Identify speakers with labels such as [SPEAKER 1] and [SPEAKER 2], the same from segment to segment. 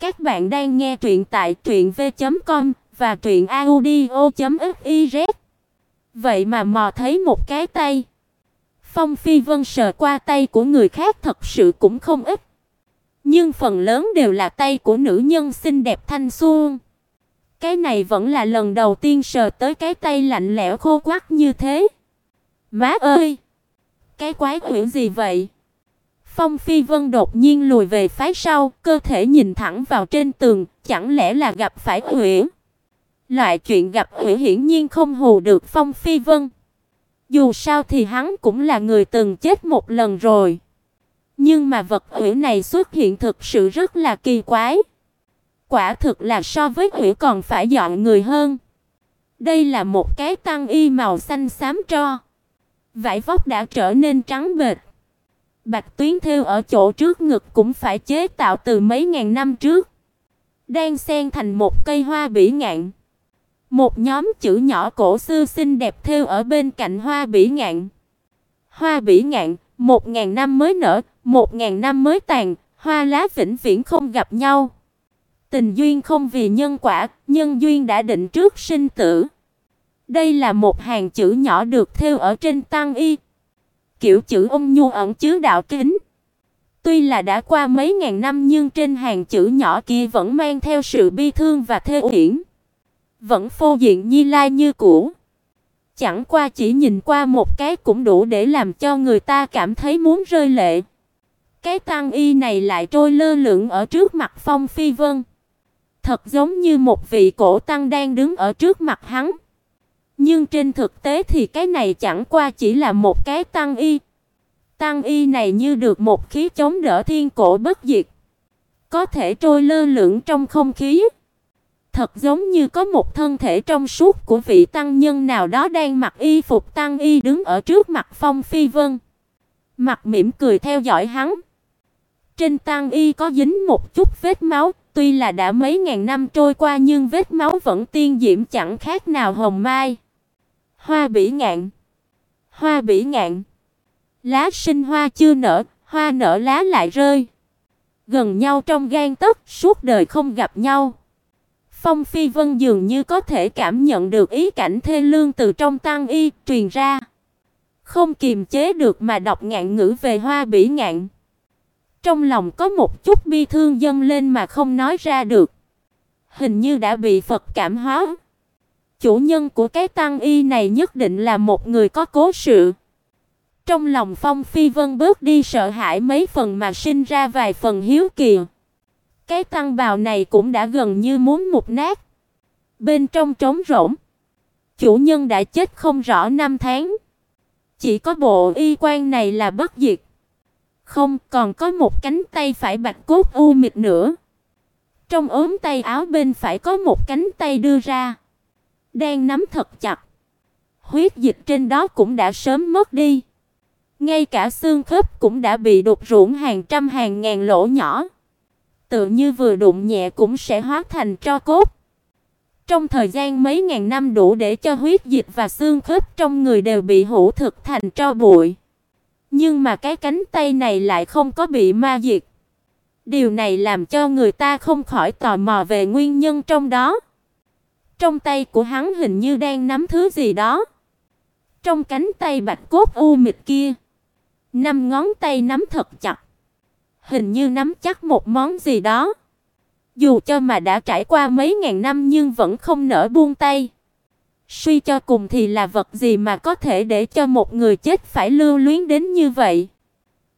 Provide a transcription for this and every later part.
[SPEAKER 1] Các bạn đang nghe truyện tại truyệnv.com và truyệnaudio.fiz. Vậy mà mò thấy một cái tay. Phong Phi Vân sờ qua tay của người khác thật sự cũng không ít, nhưng phần lớn đều là tay của nữ nhân xinh đẹp thanh xuân. Cái này vẫn là lần đầu tiên sờ tới cái tay lạnh lẽo khô quắt như thế. Má ơi, cái quái quỷ gì vậy? Phong Phi Vân đột nhiên lùi về phía sau, cơ thể nhìn thẳng vào trên tường, chẳng lẽ là gặp phải quỷ? Loại chuyện gặp quỷ hiển nhiên không hù được Phong Phi Vân. Dù sao thì hắn cũng là người từng chết một lần rồi. Nhưng mà vật quỷ này xuất hiện thực sự rất là kỳ quái. Quả thực là so với quỷ còn phải dọn người hơn. Đây là một cái tăng y màu xanh xám tro. Vải vóc đã trở nên trắng bệch. Bạch tuyến thêu ở chỗ trước ngực cũng phải chế tạo từ mấy ngàn năm trước. Đang xen thành một cây hoa bỉ ngạn. Một nhóm chữ nhỏ cổ xưa xinh đẹp thêu ở bên cạnh hoa bỉ ngạn. Hoa bỉ ngạn, một ngàn năm mới nở, một ngàn năm mới tàn, hoa lá vĩnh viễn không gặp nhau. Tình duyên không vì nhân quả, nhân duyên đã định trước sinh tử. Đây là một hàng chữ nhỏ được thêu ở trên tăng y. Kiểu chữ ung nhu ẩn chứa đạo kính. Tuy là đã qua mấy ngàn năm nhưng trên hàng chữ nhỏ kia vẫn mang theo sự bi thương và thê uyển. Vẫn phô diện nhi lai như cũ. Chẳng qua chỉ nhìn qua một cái cũng đủ để làm cho người ta cảm thấy muốn rơi lệ. Cái tăng y này lại trôi lơ lửng ở trước mặt Phong Phi Vân. Thật giống như một vị cổ tăng đang đứng ở trước mặt hắn. Nhưng trên thực tế thì cái này chẳng qua chỉ là một cái tăng y. Tăng y này như được một khí chống đỡ thiên cổ bất diệt, có thể trôi lơ lửng trong không khí. Thật giống như có một thân thể trong suốt của vị tăng nhân nào đó đang mặc y phục tăng y đứng ở trước mặt Phong Phi Vân. Mặt mỉm cười theo dõi hắn. Trên tăng y có dính một chút vết máu, tuy là đã mấy ngàn năm trôi qua nhưng vết máu vẫn tiên diễm chẳng khác nào hồng mai. Hoa bỉ ngạn. Hoa bỉ ngạn. Lá sinh hoa chưa nở, hoa nở lá lại rơi. Gần nhau trong gan tấc, suốt đời không gặp nhau. Phong Phi Vân dường như có thể cảm nhận được ý cảnh thê lương từ trong tăng y truyền ra. Không kiềm chế được mà đọc ngạn ngữ về hoa bỉ ngạn. Trong lòng có một chút bi thương dâng lên mà không nói ra được. Hình như đã bị Phật cảm hóa. Chủ nhân của cái tăng y này nhất định là một người có cố sự. Trong lòng Phong Phi Vân bước đi sợ hãi mấy phần mà sinh ra vài phần hiếu kỳ. Cái tăng bào này cũng đã gần như muốn mục nát. Bên trong trống rỗng. Chủ nhân đã chết không rõ năm tháng. Chỉ có bộ y quan này là bất diệt. Không, còn có một cánh tay phải bạch cốt u mịt nữa. Trong ốm tay áo bên phải có một cánh tay đưa ra, đang nắm thật chặt. Huyết dịch trên đó cũng đã sớm mất đi. Ngay cả xương khớp cũng đã bị đục rỗng hàng trăm hàng ngàn lỗ nhỏ. Tự như vừa đụng nhẹ cũng sẽ hóa thành tro cốt. Trong thời gian mấy ngàn năm đủ để cho huyết dịch và xương khớp trong người đều bị hủ thực thành tro bụi. Nhưng mà cái cánh tay này lại không có bị ma diệt. Điều này làm cho người ta không khỏi tò mò về nguyên nhân trong đó. Trong tay của hắn hình như đang nắm thứ gì đó. Trong cánh tay bạch cốt u mịt kia, năm ngón tay nắm thật chặt, hình như nắm chắc một món gì đó. Dù cho mà đã trải qua mấy ngàn năm nhưng vẫn không nỡ buông tay. Suy cho cùng thì là vật gì mà có thể để cho một người chết phải lưu luyến đến như vậy?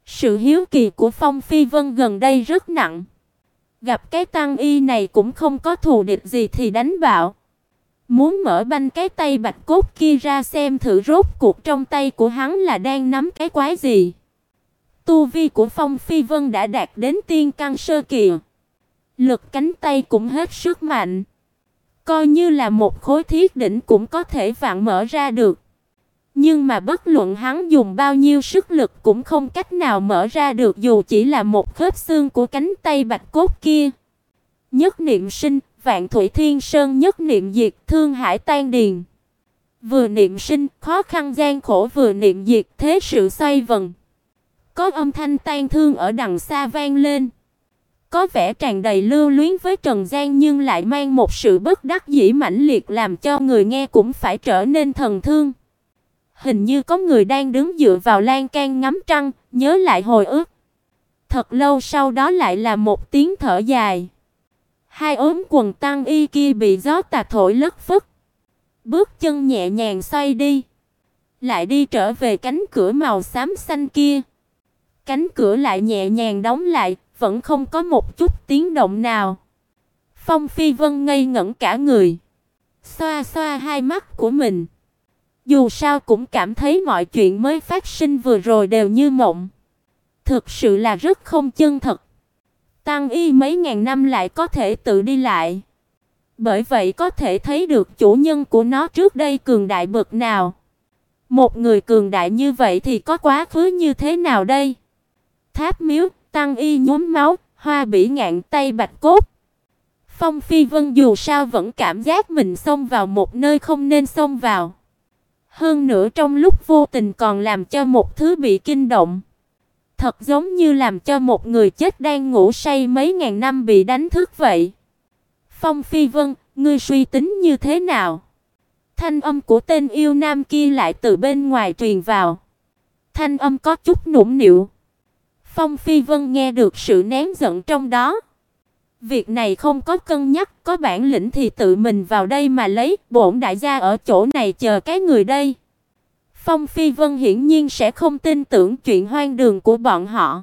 [SPEAKER 1] Sự hiếu kỳ của Phong Phi Vân gần đây rất nặng. Gặp cái tăng y này cũng không có thù địch gì thì đánh bạo. Muốn mở banh cái tay bạch cốt kia ra xem thử rốt cuộc trong tay của hắn là đang nắm cái quái gì. Tu vi của Phong Phi Vân đã đạt đến tiên căn sơ kỳ. Lực cánh tay cũng hết sức mạnh. Coi như là một khối thiết đỉnh cũng có thể vặn mở ra được. Nhưng mà bất luận hắn dùng bao nhiêu sức lực cũng không cách nào mở ra được dù chỉ là một khớp xương của cánh tay bạch cốt kia. Nhất niệm sinh, vạn thủy thiên sơn nhất niệm diệt, thương hải tan điền. Vừa niệm sinh, khó khăn gian khổ vừa niệm diệt, thế sự xoay vần. Có âm thanh tan thương ở đằng xa vang lên. có vẻ tràn đầy lưu luyến với Trần Gian nhưng lại mang một sự bất đắc dĩ mãnh liệt làm cho người nghe cũng phải trở nên thần thương. Hình như có người đang đứng dựa vào lan can ngắm trăng, nhớ lại hồi ức. Thật lâu sau đó lại là một tiếng thở dài. Hai ốm quần tăng y kia bị gió tà thổi lất phất. Bước chân nhẹ nhàng xoay đi, lại đi trở về cánh cửa màu xám xanh kia. Cánh cửa lại nhẹ nhàng đóng lại, vẫn không có một chút tiếng động nào. Phong Phi Vân ngây ngẩn cả người, xoa xoa hai mắt của mình. Dù sao cũng cảm thấy mọi chuyện mới phát sinh vừa rồi đều như mộng. Thực sự là rất không chân thật. Tăng y mấy ngàn năm lại có thể tự đi lại. Bởi vậy có thể thấy được chủ nhân của nó trước đây cường đại bậc nào. Một người cường đại như vậy thì có quá khứ như thế nào đây? Tháp miếu, tăng y nhuốm máu, hoa bỉ ngạn tay bạch cốt. Phong Phi Vân dù sao vẫn cảm giác mình xông vào một nơi không nên xông vào. Hơn nữa trong lúc vô tình còn làm cho một thứ bị kinh động. Thật giống như làm cho một người chết đang ngủ say mấy ngàn năm bị đánh thức vậy. Phong Phi Vân, ngươi suy tính như thế nào? Thanh âm của tên yêu nam kia lại từ bên ngoài truyền vào. Thanh âm có chút nũng nịu. Phong Phi Vân nghe được sự nén giận trong đó. Việc này không có cân nhắc, có bản lĩnh thì tự mình vào đây mà lấy, bổn đại gia ở chỗ này chờ cái người đây. Phong Phi Vân hiển nhiên sẽ không tin tưởng chuyện hoang đường của bọn họ.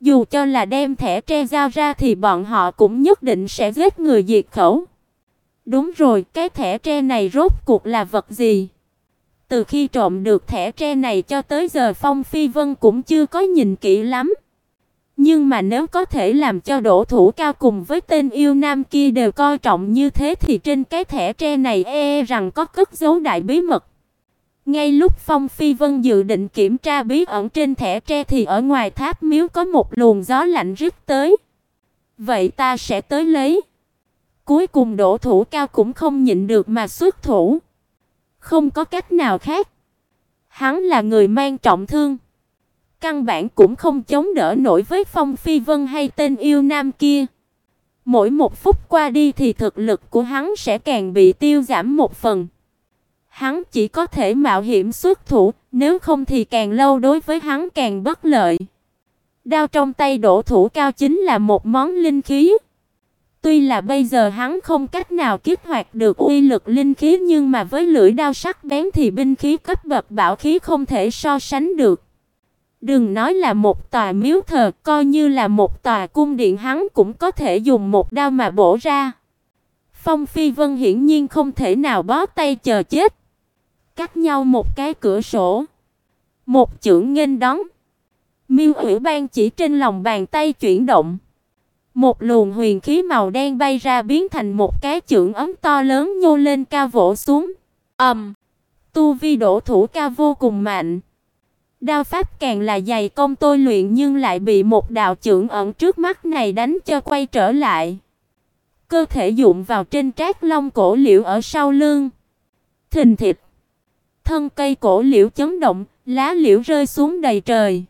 [SPEAKER 1] Dù cho là đem thẻ tre giao ra thì bọn họ cũng nhất định sẽ giết người diệt khẩu. Đúng rồi, cái thẻ tre này rốt cuộc là vật gì? Từ khi trộm được thẻ tre này cho tới giờ Phong Phi Vân cũng chưa có nhìn kỹ lắm. Nhưng mà nếu có thể làm cho đổ thủ cao cùng với tên yêu nam kia đều coi trọng như thế thì trên cái thẻ tre này e, rằng có cất giấu đại bí mật. Ngay lúc Phong Phi Vân dự định kiểm tra bí ẩn trên thẻ tre thì ở ngoài tháp miếu có một luồng gió lạnh rít tới. Vậy ta sẽ tới lấy. Cuối cùng đổ thủ cao cũng không nhịn được mà xuất thủ. Không có cách nào khác. Hắn là người mang trọng thương. Căn bản cũng không chống đỡ nổi với Phong Phi Vân hay tên yêu nam kia. Mỗi một phút qua đi thì thực lực của hắn sẽ càng bị tiêu giảm một phần. Hắn chỉ có thể mạo hiểm xuất thủ, nếu không thì càng lâu đối với hắn càng bất lợi. Đao trong tay đổ thủ cao chính là một món linh khí. Tuy là bây giờ hắn không cách nào kích hoạt được uy lực linh khí nhưng mà với lưỡi đao sắc bén thì binh khí cấp bậc bảo khí không thể so sánh được. Đừng nói là một tòa miếu thờ, coi như là một tòa cung điện hắn cũng có thể dùng một đao mà bổ ra. Phong Phi Vân hiển nhiên không thể nào bó tay chờ chết. Cách nhau một cái cửa sổ. Một chưởng nghênh đón. Miêu Ủy ban chỉ trên lòng bàn tay chuyển động. Một luồng huyền khí màu đen bay ra biến thành một cái chưởng ấm to lớn nhô lên cao vỗ xuống. Ầm. Um, tu vi đổ thủ cao vô cùng mạnh. Đao pháp càng là dày công tôi luyện nhưng lại bị một đạo chưởng ẩn trước mắt này đánh cho quay trở lại. Cơ thể dụng vào trên trác long cổ liễu ở sau lưng. Thình thịch. Thân cây cổ liễu chấn động, lá liễu rơi xuống đầy trời.